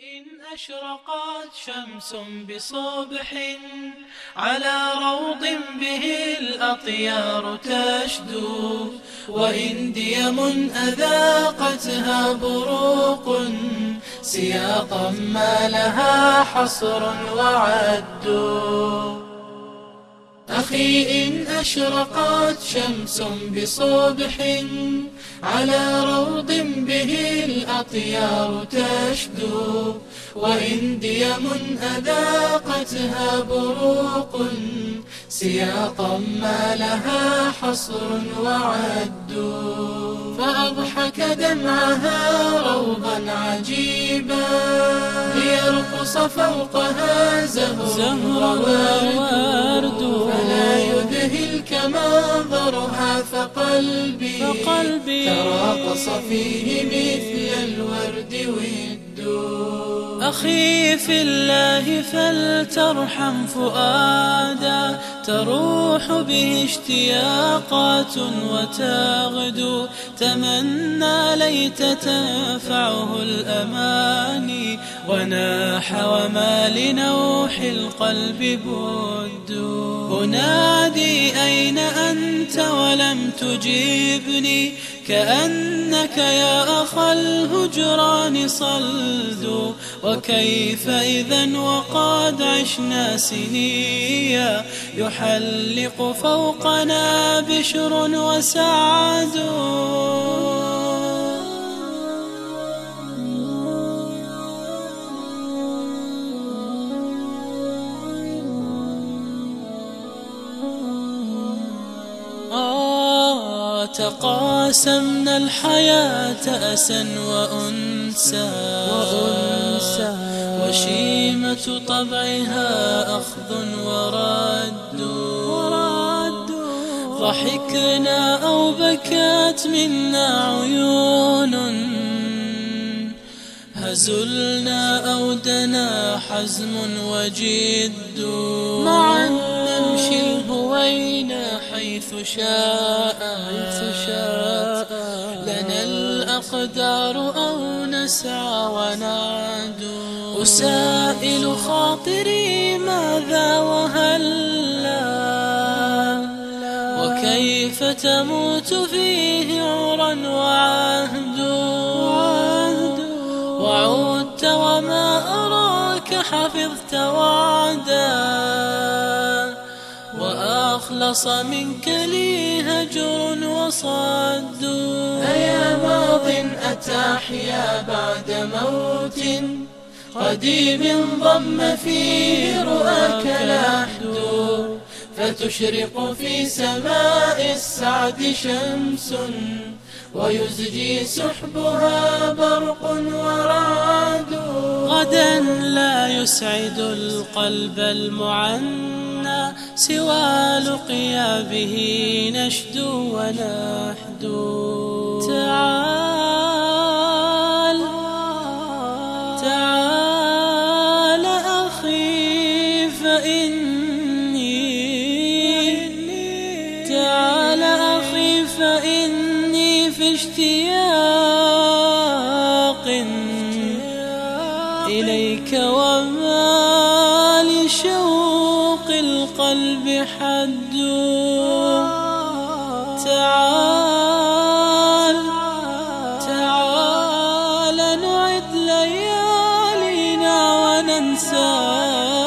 إن أشرقت شمس بصبح على روض به الأطيار تشدو وإن ديم أذاقتها بروق سياطا ما لها حصر وعد. أخي إن أشرقت شمس بصبح على روض به الأطيار تشدو وإن ديم أذاقتها بروق سياطا ما لها حصر وعد فأضحك دمعها روضا عجيبا ليرقص فوقها زهر وورد منظرها فقلبي, فقلبي تراقص فيه مثل الورد والدود. أخي في الله فلترحم فؤادا تروح به اشتياقات وتغدو. تمنى ليت تنفعه الأماني وناح وما لنوح القلب بد أنادي أين أنت ولم تجيبني؟ كأنك يا أخا الهجران صلد. وكيف إذا وقد عشنا سنيا؟ يحلق فوقنا بشر وسعد. تقاسمنا الحياة أسا وأنسا, وأنسا وشيمة طبعها أخذ ورد. ورد. ضحكنا أو بكت منا عيون. هزلنا أو دنا حزم وجد. معا نمشي حيث شاء. حيث شاء. لنا الأقدار أو نسعى ونعدو أسائل خاطري ماذا وهلا؟ وكيف تموت فيه عرا وعهد. وعدت وما أراك حفظت وعدا. وأخلص منك لي هجر وصد. أيا ماض أتاحيا بعد موت. قديم ضم في رؤاك لحد فتشرق في سماء السعد شمس. ويزجي سحبها برق ورعد. غدا لا يسعد القلب المعنى سوى لقيا به نشدو ونحدو تعال تعال أخي فإني تعال أخي فإني في اشتياق إليك وما لشوق. القلب حد. تعال تعال نعد ليالينا وننسى.